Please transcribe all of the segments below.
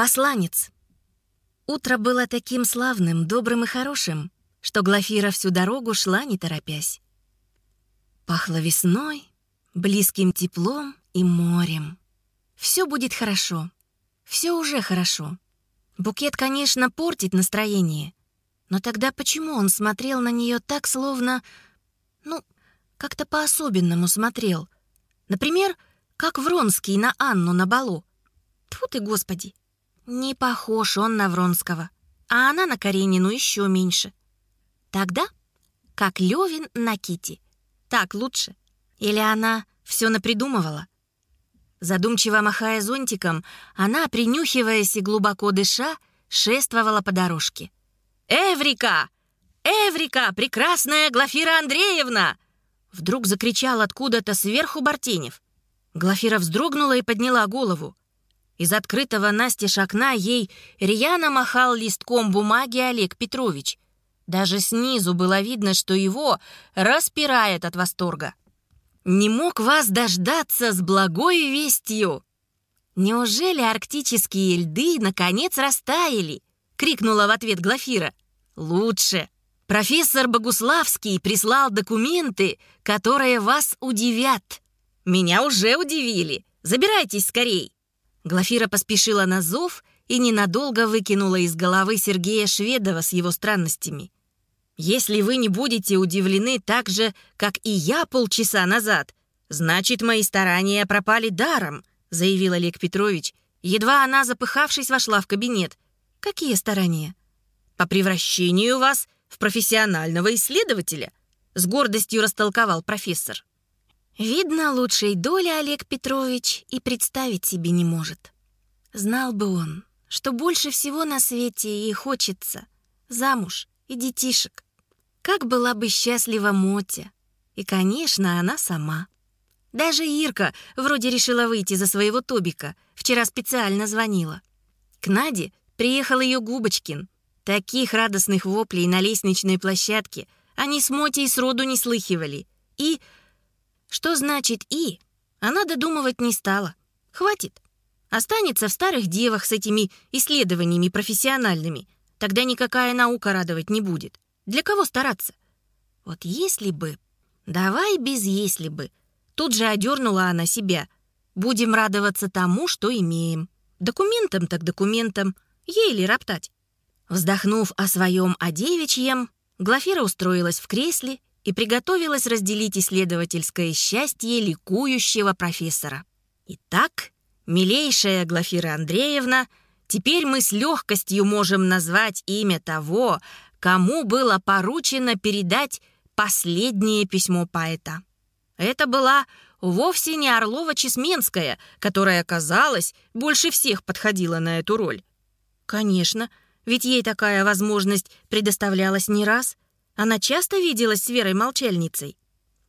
Посланец. Утро было таким славным, добрым и хорошим, что Глафира всю дорогу шла, не торопясь. Пахло весной, близким теплом и морем. Все будет хорошо. Все уже хорошо. Букет, конечно, портит настроение. Но тогда почему он смотрел на нее так, словно... Ну, как-то по-особенному смотрел. Например, как Вронский на Анну на балу. Тьфу ты, господи! Не похож он на Вронского, а она на Каренину еще меньше. Тогда как Левин на Кити. Так лучше. Или она все напридумывала? Задумчиво махая зонтиком, она, принюхиваясь и глубоко дыша, шествовала по дорожке. «Эврика! Эврика! Прекрасная Глафира Андреевна!» Вдруг закричал откуда-то сверху Бартенев. Глафира вздрогнула и подняла голову. Из открытого настежь окна ей рьяно махал листком бумаги Олег Петрович. Даже снизу было видно, что его распирает от восторга. «Не мог вас дождаться с благой вестью!» «Неужели арктические льды наконец растаяли?» — крикнула в ответ Глафира. «Лучше. Профессор Богуславский прислал документы, которые вас удивят. Меня уже удивили. Забирайтесь скорей!» Глафира поспешила на зов и ненадолго выкинула из головы Сергея Шведова с его странностями. «Если вы не будете удивлены так же, как и я полчаса назад, значит, мои старания пропали даром», заявил Олег Петрович. Едва она, запыхавшись, вошла в кабинет. «Какие старания?» «По превращению вас в профессионального исследователя», с гордостью растолковал профессор. Видно, лучшей доли Олег Петрович и представить себе не может. Знал бы он, что больше всего на свете ей хочется замуж и детишек. Как была бы счастлива Мотя. И, конечно, она сама. Даже Ирка вроде решила выйти за своего Тобика. Вчера специально звонила. К Наде приехал ее Губочкин. Таких радостных воплей на лестничной площадке они с Мотей сроду не слыхивали. И что значит «и»? Она додумывать не стала. Хватит. Останется в старых девах с этими исследованиями профессиональными. Тогда никакая наука радовать не будет. Для кого стараться? Вот если бы... Давай без «если бы». Тут же одернула она себя. Будем радоваться тому, что имеем. Документам так документам. Ей ли роптать? Вздохнув о своем о девичьем, Глафира устроилась в кресле и приготовилась разделить исследовательское счастье ликующего профессора. Итак, милейшая Глафира Андреевна, теперь мы с легкостью можем назвать имя того, кому было поручено передать последнее письмо поэта. Это была вовсе не Орлова-Чесменская, которая, казалось, больше всех подходила на эту роль. Конечно, ведь ей такая возможность предоставлялась не раз — она часто виделась с Верой Молчальницей.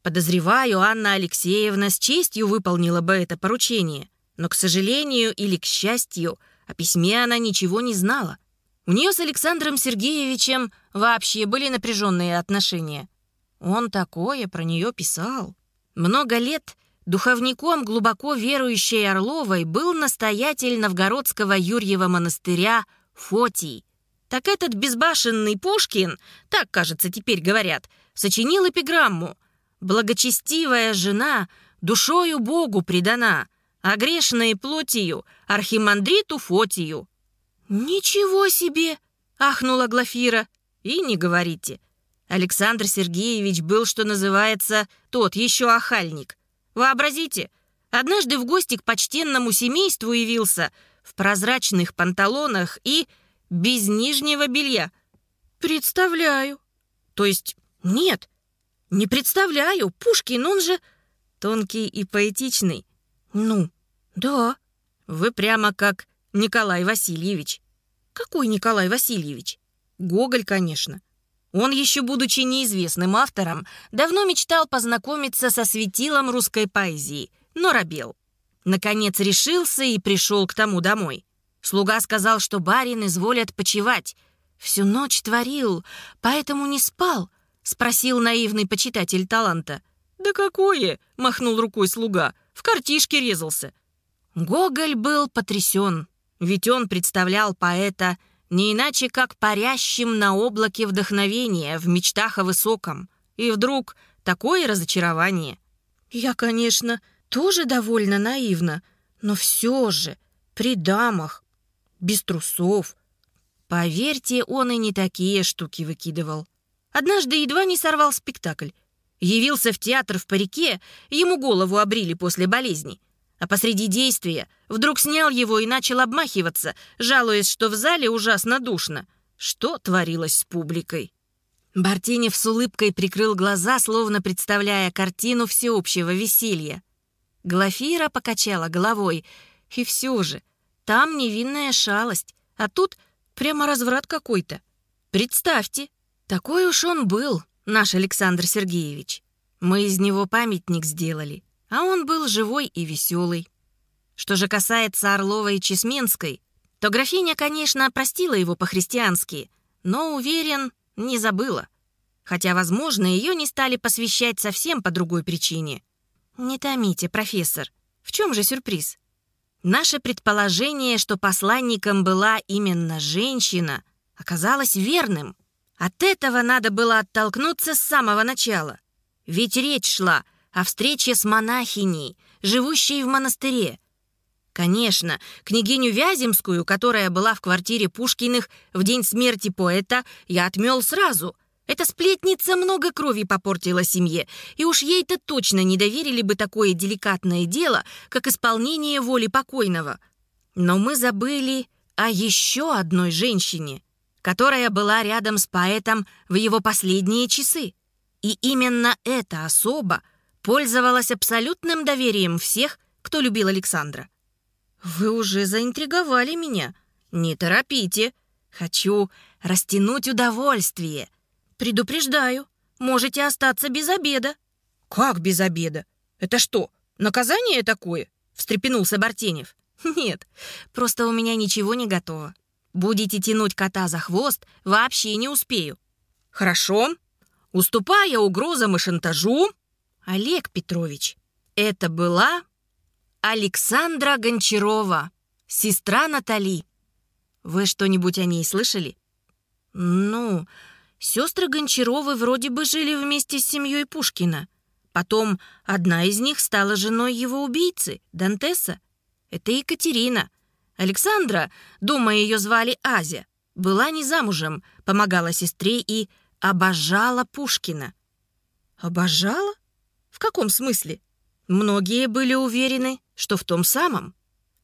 Подозреваю, Анна Алексеевна с честью выполнила бы это поручение, но, к сожалению или к счастью, о письме она ничего не знала. У нее с Александром Сергеевичем вообще были напряженные отношения. Он такое про нее писал. Много лет духовником глубоко верующей Орловой был настоятель Новгородского Юрьева монастыря Фотий, так этот безбашенный Пушкин, так, кажется, теперь говорят, сочинил эпиграмму «Благочестивая жена душою Богу предана, а грешной плотью архимандриту Фотию». «Ничего себе!» — ахнула Глафира. «И не говорите. Александр Сергеевич был, что называется, тот еще охальник. Вообразите, однажды в гости к почтенному семейству явился в прозрачных панталонах и без нижнего белья. Представляю. То есть нет, не представляю. Пушкин, он же тонкий и поэтичный. Ну, да. Вы прямо как Николай Васильевич. Какой Николай Васильевич? Гоголь, конечно. Он, еще будучи неизвестным автором, давно мечтал познакомиться со светилом русской поэзии, но робел. Наконец решился и пришел к тому домой. Слуга сказал, что барин изволят почевать. Всю ночь творил, поэтому не спал, спросил наивный почитатель таланта. «Да какое?» — махнул рукой слуга. «В картишке резался». Гоголь был потрясен. Ведь он представлял поэта не иначе, как парящим на облаке вдохновения в мечтах о высоком. И вдруг такое разочарование. Я, конечно, тоже довольно наивна, но все же при дамах, без трусов. Поверьте, он и не такие штуки выкидывал. Однажды едва не сорвал спектакль. Явился в театр в парике, ему голову обрили после болезни. А посреди действия вдруг снял его и начал обмахиваться, жалуясь, что в зале ужасно душно. Что творилось с публикой? Бартенев с улыбкой прикрыл глаза, словно представляя картину всеобщего веселья. Глафира покачала головой. И все же, там невинная шалость, а тут прямо разврат какой-то. Представьте, такой уж он был, наш Александр Сергеевич. Мы из него памятник сделали, а он был живой и веселый. Что же касается Орлова и Чесменской, то графиня, конечно, простила его по-христиански, но, уверен, не забыла. Хотя, возможно, ее не стали посвящать совсем по другой причине. Не томите, профессор. В чем же сюрприз? Наше предположение, что посланником была именно женщина, оказалось верным. От этого надо было оттолкнуться с самого начала. Ведь речь шла о встрече с монахиней, живущей в монастыре. Конечно, княгиню Вяземскую, которая была в квартире Пушкиных в день смерти поэта, я отмел сразу. Эта сплетница много крови попортила семье, и уж ей-то точно не доверили бы такое деликатное дело, как исполнение воли покойного. Но мы забыли о еще одной женщине — которая была рядом с поэтом в его последние часы. И именно эта особа пользовалась абсолютным доверием всех, кто любил Александра. «Вы уже заинтриговали меня. Не торопите. Хочу растянуть удовольствие. Предупреждаю, можете остаться без обеда». «Как без обеда? Это что, наказание такое?» — встрепенулся Бартенев. «Нет, просто у меня ничего не готово. Будете тянуть кота за хвост, вообще не успею. Хорошо. Уступая угрозам и шантажу, Олег Петрович, это была Александра Гончарова, сестра Натали. Вы что-нибудь о ней слышали? Ну, сестры Гончаровы вроде бы жили вместе с семьей Пушкина. Потом одна из них стала женой его убийцы, Дантеса. Это Екатерина — Александра, думая, ее звали Азя, была не замужем, помогала сестре и обожала Пушкина. Обожала? В каком смысле? Многие были уверены, что в том самом.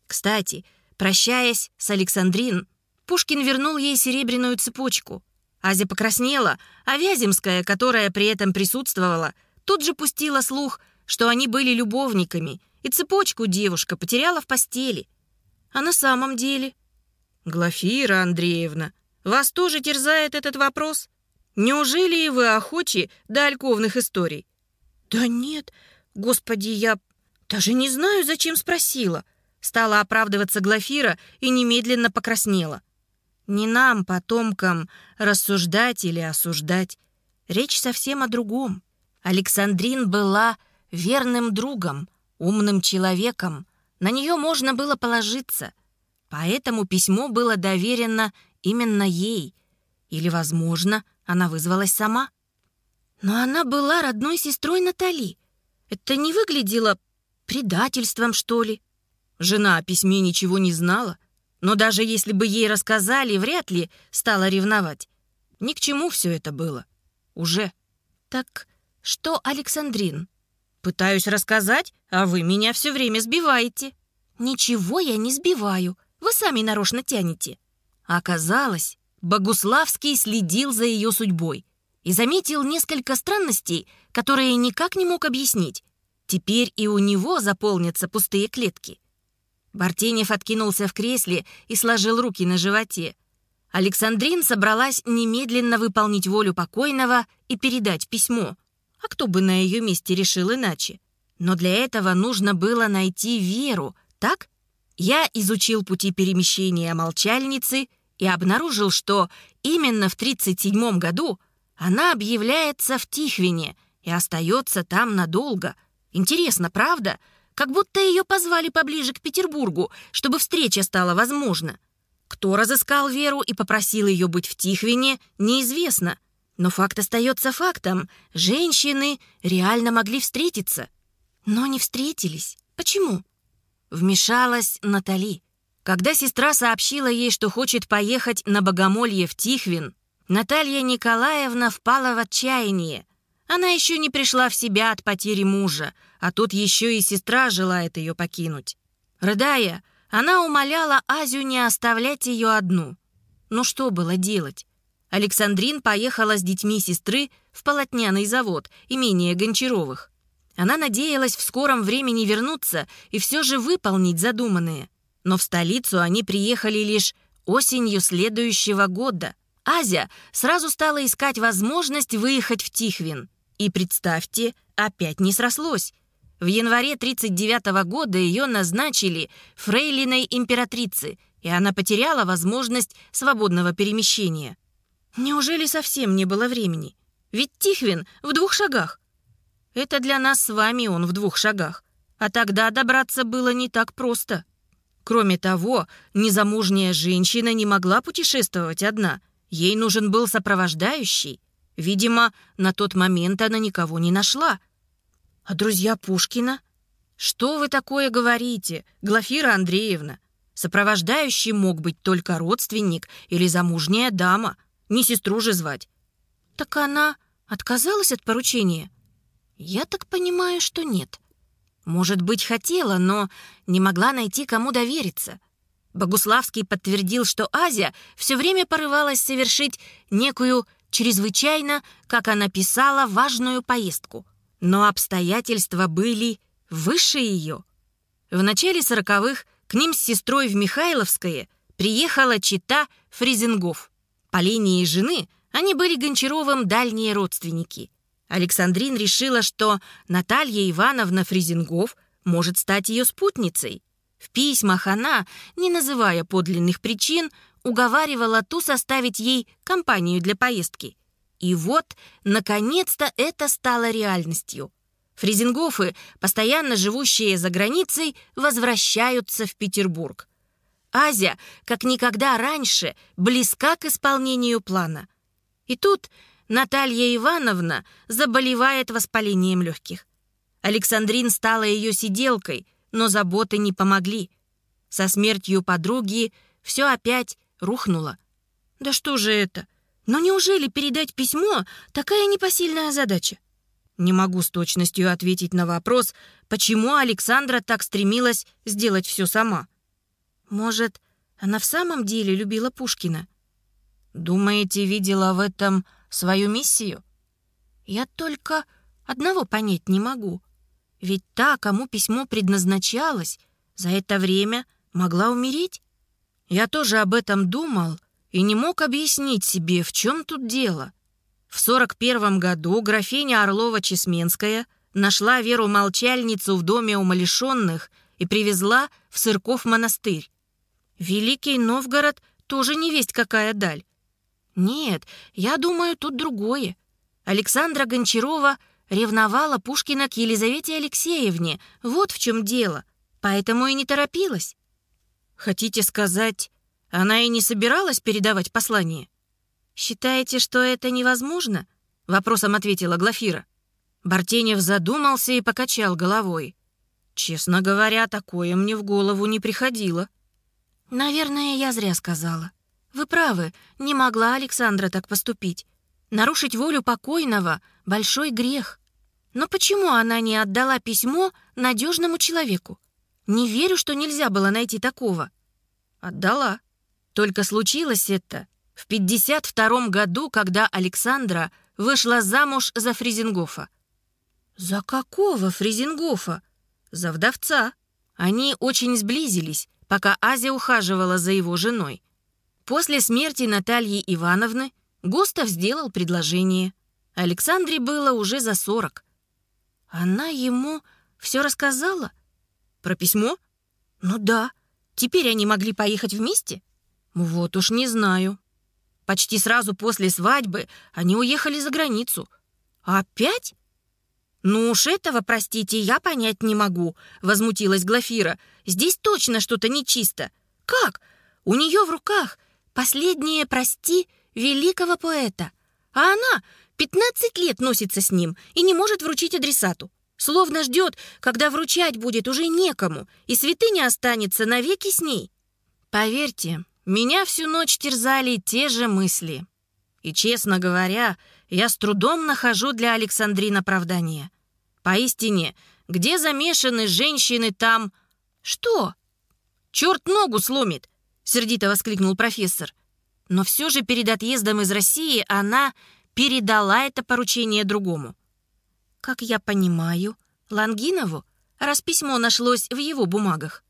Кстати, прощаясь с Александрин, Пушкин вернул ей серебряную цепочку. Азя покраснела, а Вяземская, которая при этом присутствовала, тут же пустила слух, что они были любовниками, и цепочку девушка потеряла в постели — а на самом деле? Глафира Андреевна, вас тоже терзает этот вопрос? Неужели и вы охочи до альковных историй? Да нет, господи, я даже не знаю, зачем спросила. Стала оправдываться Глафира и немедленно покраснела. Не нам, потомкам, рассуждать или осуждать. Речь совсем о другом. Александрин была верным другом, умным человеком, на нее можно было положиться, поэтому письмо было доверено именно ей. Или, возможно, она вызвалась сама. Но она была родной сестрой Натали. Это не выглядело предательством, что ли? Жена о письме ничего не знала, но даже если бы ей рассказали, вряд ли стала ревновать. Ни к чему все это было. Уже. Так что, Александрин, Пытаюсь рассказать, а вы меня все время сбиваете. Ничего я не сбиваю. Вы сами нарочно тянете. Оказалось, Богуславский следил за ее судьбой и заметил несколько странностей, которые никак не мог объяснить. Теперь и у него заполнятся пустые клетки. Бартенев откинулся в кресле и сложил руки на животе. Александрин собралась немедленно выполнить волю покойного и передать письмо. А кто бы на ее месте решил иначе? Но для этого нужно было найти Веру, так? Я изучил пути перемещения молчальницы и обнаружил, что именно в 37 году она объявляется в Тихвине и остается там надолго. Интересно, правда? Как будто ее позвали поближе к Петербургу, чтобы встреча стала возможна. Кто разыскал Веру и попросил ее быть в Тихвине, неизвестно. Но факт остается фактом. Женщины реально могли встретиться. Но не встретились. Почему? Вмешалась Натали. Когда сестра сообщила ей, что хочет поехать на богомолье в Тихвин, Наталья Николаевна впала в отчаяние. Она еще не пришла в себя от потери мужа, а тут еще и сестра желает ее покинуть. Рыдая, она умоляла Азю не оставлять ее одну. Ну что было делать? Александрин поехала с детьми сестры в полотняный завод, имение Гончаровых. Она надеялась в скором времени вернуться и все же выполнить задуманное. Но в столицу они приехали лишь осенью следующего года. Азя сразу стала искать возможность выехать в Тихвин. И представьте, опять не срослось. В январе 39 -го года ее назначили фрейлиной императрицы, и она потеряла возможность свободного перемещения. Неужели совсем не было времени? Ведь Тихвин в двух шагах. Это для нас с вами он в двух шагах. А тогда добраться было не так просто. Кроме того, незамужняя женщина не могла путешествовать одна. Ей нужен был сопровождающий. Видимо, на тот момент она никого не нашла. А друзья Пушкина? Что вы такое говорите, Глафира Андреевна? Сопровождающий мог быть только родственник или замужняя дама. Не сестру же звать. Так она отказалась от поручения? Я так понимаю, что нет. Может быть, хотела, но не могла найти, кому довериться. Богуславский подтвердил, что Азия все время порывалась совершить некую чрезвычайно, как она писала, важную поездку. Но обстоятельства были выше ее. В начале сороковых к ним с сестрой в Михайловское приехала чита Фризингов. По линии жены они были Гончаровым дальние родственники – Александрин решила, что Наталья Ивановна Фризингов может стать ее спутницей. В письмах она, не называя подлинных причин, уговаривала ту составить ей компанию для поездки. И вот, наконец-то, это стало реальностью. Фризингофы, постоянно живущие за границей, возвращаются в Петербург. Азия, как никогда раньше, близка к исполнению плана. И тут Наталья Ивановна заболевает воспалением легких. Александрин стала ее сиделкой, но заботы не помогли. Со смертью подруги все опять рухнуло. Да что же это? Но неужели передать письмо — такая непосильная задача? Не могу с точностью ответить на вопрос, почему Александра так стремилась сделать все сама. Может, она в самом деле любила Пушкина? Думаете, видела в этом свою миссию? Я только одного понять не могу. Ведь та, кому письмо предназначалось, за это время могла умереть. Я тоже об этом думал и не мог объяснить себе, в чем тут дело. В 41 году графиня Орлова-Чесменская нашла Веру-молчальницу в доме умалишенных и привезла в Сырков монастырь. Великий Новгород тоже не весть какая даль. Нет, я думаю, тут другое. Александра Гончарова ревновала Пушкина к Елизавете Алексеевне. Вот в чем дело. Поэтому и не торопилась. Хотите сказать, она и не собиралась передавать послание? Считаете, что это невозможно? Вопросом ответила Глафира. Бартенев задумался и покачал головой. Честно говоря, такое мне в голову не приходило. Наверное, я зря сказала. Вы правы, не могла Александра так поступить. Нарушить волю покойного — большой грех. Но почему она не отдала письмо надежному человеку? Не верю, что нельзя было найти такого. Отдала. Только случилось это в 52 году, когда Александра вышла замуж за Фризингофа. За какого Фризингофа? За вдовца. Они очень сблизились, пока Азия ухаживала за его женой. После смерти Натальи Ивановны Густав сделал предложение. Александре было уже за сорок. Она ему все рассказала? Про письмо? Ну да. Теперь они могли поехать вместе? Вот уж не знаю. Почти сразу после свадьбы они уехали за границу. Опять? «Ну уж этого, простите, я понять не могу», — возмутилась Глафира. «Здесь точно что-то нечисто. Как? У нее в руках последнее «прости» великого поэта, а она 15 лет носится с ним и не может вручить адресату. Словно ждет, когда вручать будет уже некому, и святыня останется навеки с ней. Поверьте, меня всю ночь терзали те же мысли. И, честно говоря, я с трудом нахожу для Александрин оправдание. Поистине, где замешаны женщины, там... Что? Черт ногу сломит! Сердито воскликнул профессор. Но все же перед отъездом из России она передала это поручение другому. Как я понимаю, Лангинову, раз письмо нашлось в его бумагах.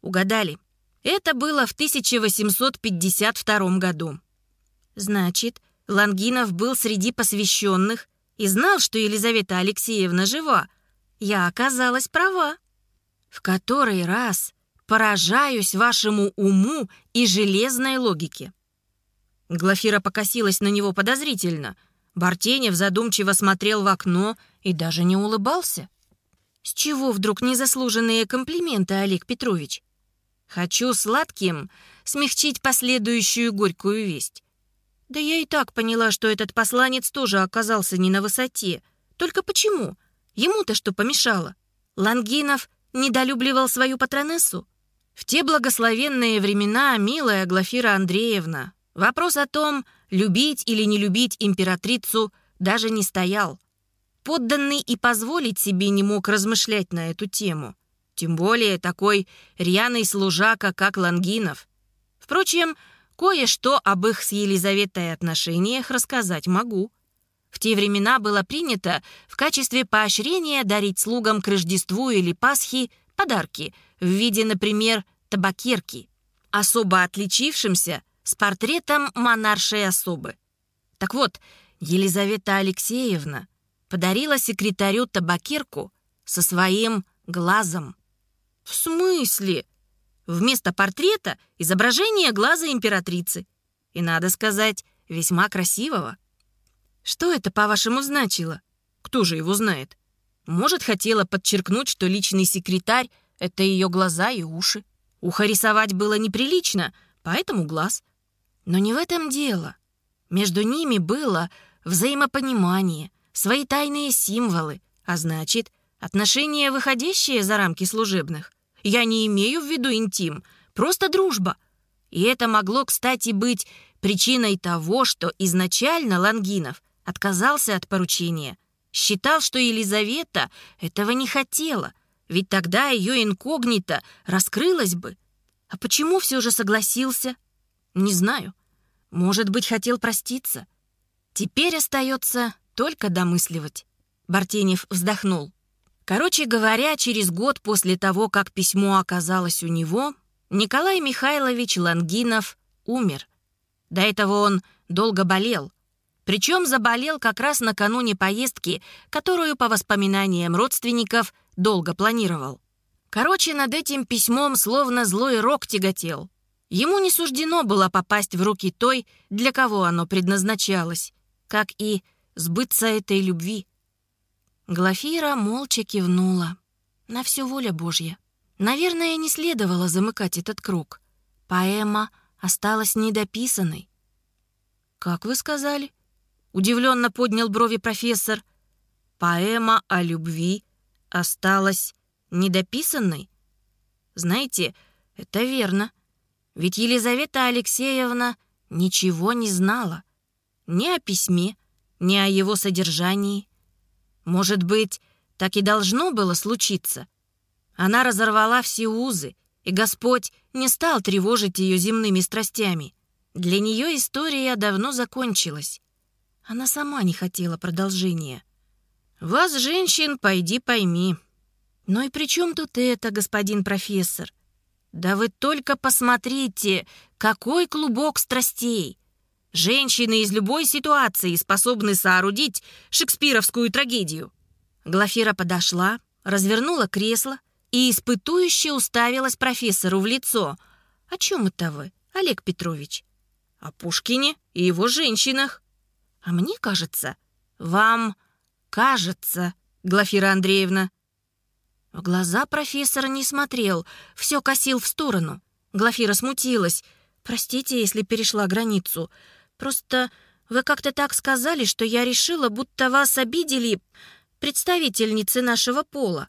Угадали. Это было в 1852 году. Значит, Лангинов был среди посвященных и знал, что Елизавета Алексеевна жива. Я оказалась права. В который раз поражаюсь вашему уму и железной логике. Глафира покосилась на него подозрительно. Бартенев задумчиво смотрел в окно и даже не улыбался. «С чего вдруг незаслуженные комплименты, Олег Петрович?» «Хочу сладким смягчить последующую горькую весть. Да я и так поняла, что этот посланец тоже оказался не на высоте. Только почему? Ему-то что помешало? Лангинов недолюбливал свою патронессу? В те благословенные времена, милая Глафира Андреевна, вопрос о том, любить или не любить императрицу, даже не стоял. Подданный и позволить себе не мог размышлять на эту тему. Тем более такой рьяный служака, как Лангинов. Впрочем, Кое-что об их с Елизаветой отношениях рассказать могу. В те времена было принято в качестве поощрения дарить слугам к Рождеству или Пасхи подарки в виде, например, табакерки, особо отличившимся с портретом монаршей особы. Так вот, Елизавета Алексеевна подарила секретарю табакерку со своим глазом. «В смысле?» Вместо портрета изображение глаза императрицы. И, надо сказать, весьма красивого. Что это, по-вашему, значило? Кто же его знает? Может, хотела подчеркнуть, что личный секретарь — это ее глаза и уши. Ухо рисовать было неприлично, поэтому глаз. Но не в этом дело. Между ними было взаимопонимание, свои тайные символы, а значит, отношения, выходящие за рамки служебных — я не имею в виду интим, просто дружба. И это могло, кстати, быть причиной того, что изначально Лангинов отказался от поручения. Считал, что Елизавета этого не хотела, ведь тогда ее инкогнито раскрылось бы. А почему все же согласился? Не знаю. Может быть, хотел проститься. Теперь остается только домысливать. Бартенев вздохнул. Короче говоря, через год после того, как письмо оказалось у него, Николай Михайлович Лангинов умер. До этого он долго болел. Причем заболел как раз накануне поездки, которую, по воспоминаниям родственников, долго планировал. Короче, над этим письмом словно злой рок тяготел. Ему не суждено было попасть в руки той, для кого оно предназначалось, как и сбыться этой любви. Глафира молча кивнула. На все воля Божья. Наверное, не следовало замыкать этот круг. Поэма осталась недописанной. «Как вы сказали?» — удивленно поднял брови профессор. «Поэма о любви осталась недописанной?» «Знаете, это верно. Ведь Елизавета Алексеевна ничего не знала. Ни о письме, ни о его содержании. Может быть, так и должно было случиться. Она разорвала все узы, и Господь не стал тревожить ее земными страстями. Для нее история давно закончилась. Она сама не хотела продолжения. «Вас, женщин, пойди пойми». «Ну и при чем тут это, господин профессор?» «Да вы только посмотрите, какой клубок страстей! Женщины из любой ситуации способны соорудить шекспировскую трагедию. Глафира подошла, развернула кресло и испытующе уставилась профессору в лицо. «О чем это вы, Олег Петрович?» «О Пушкине и его женщинах». «А мне кажется, вам кажется, Глафира Андреевна?» В глаза профессора не смотрел, все косил в сторону. Глафира смутилась. «Простите, если перешла границу. Просто вы как-то так сказали, что я решила, будто вас обидели представительницы нашего пола».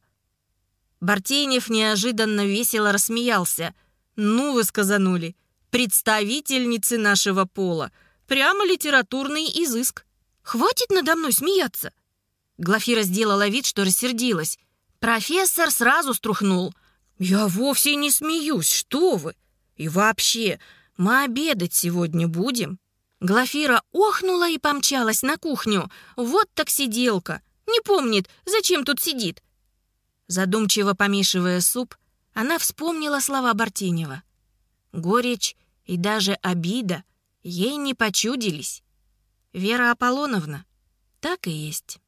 Бартенев неожиданно весело рассмеялся. «Ну вы сказанули, представительницы нашего пола. Прямо литературный изыск. Хватит надо мной смеяться!» Глафира сделала вид, что рассердилась. Профессор сразу струхнул. «Я вовсе не смеюсь, что вы! И вообще, мы обедать сегодня будем?» Глафира охнула и помчалась на кухню. Вот так сиделка. Не помнит, зачем тут сидит. Задумчиво помешивая суп, она вспомнила слова Бартенева. Горечь и даже обида ей не почудились. Вера Аполлоновна, так и есть.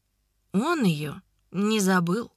Он ее не забыл.